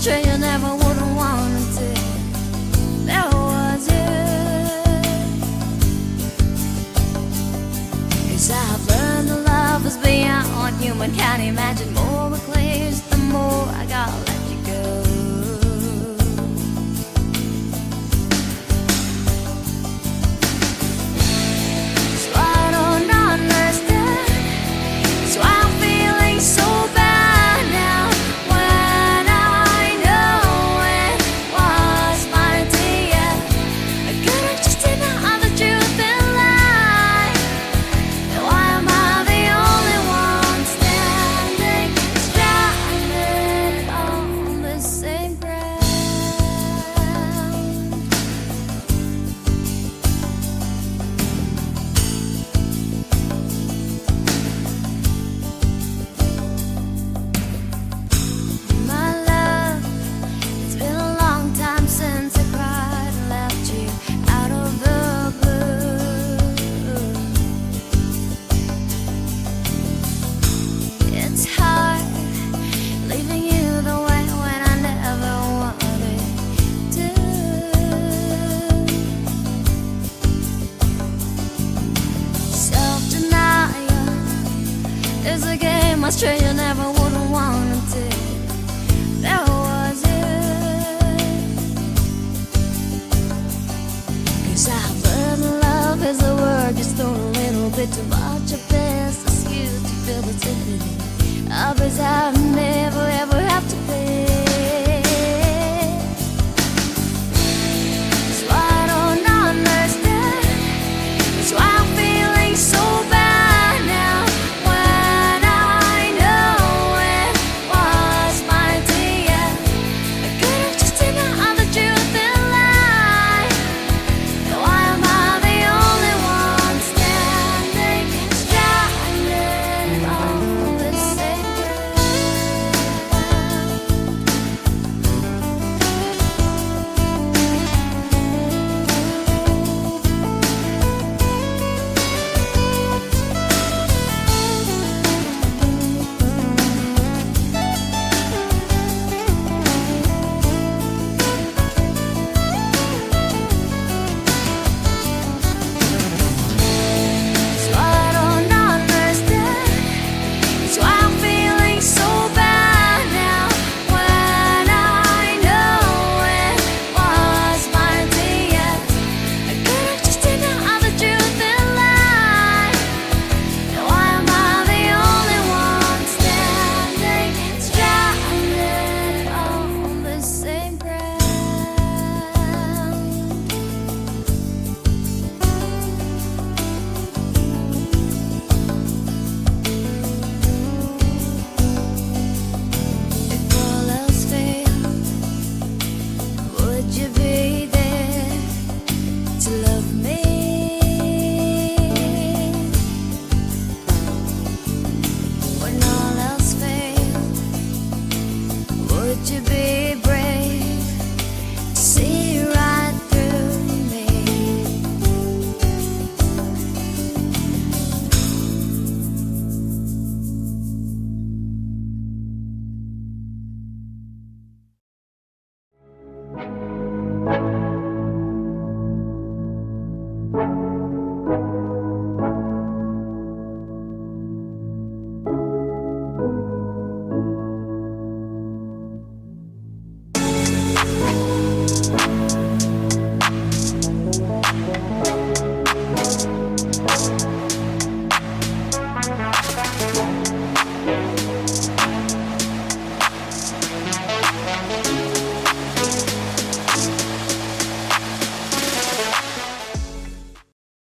you never wouldn't want to. There was I've learned that love is beyond human can imagine. More it clears, the more I gotta let is a game Australia never wouldn't want to. There was it. Cause I've learned love is a word just thrown a little bit too much of best excuse to feel the. Others have never ever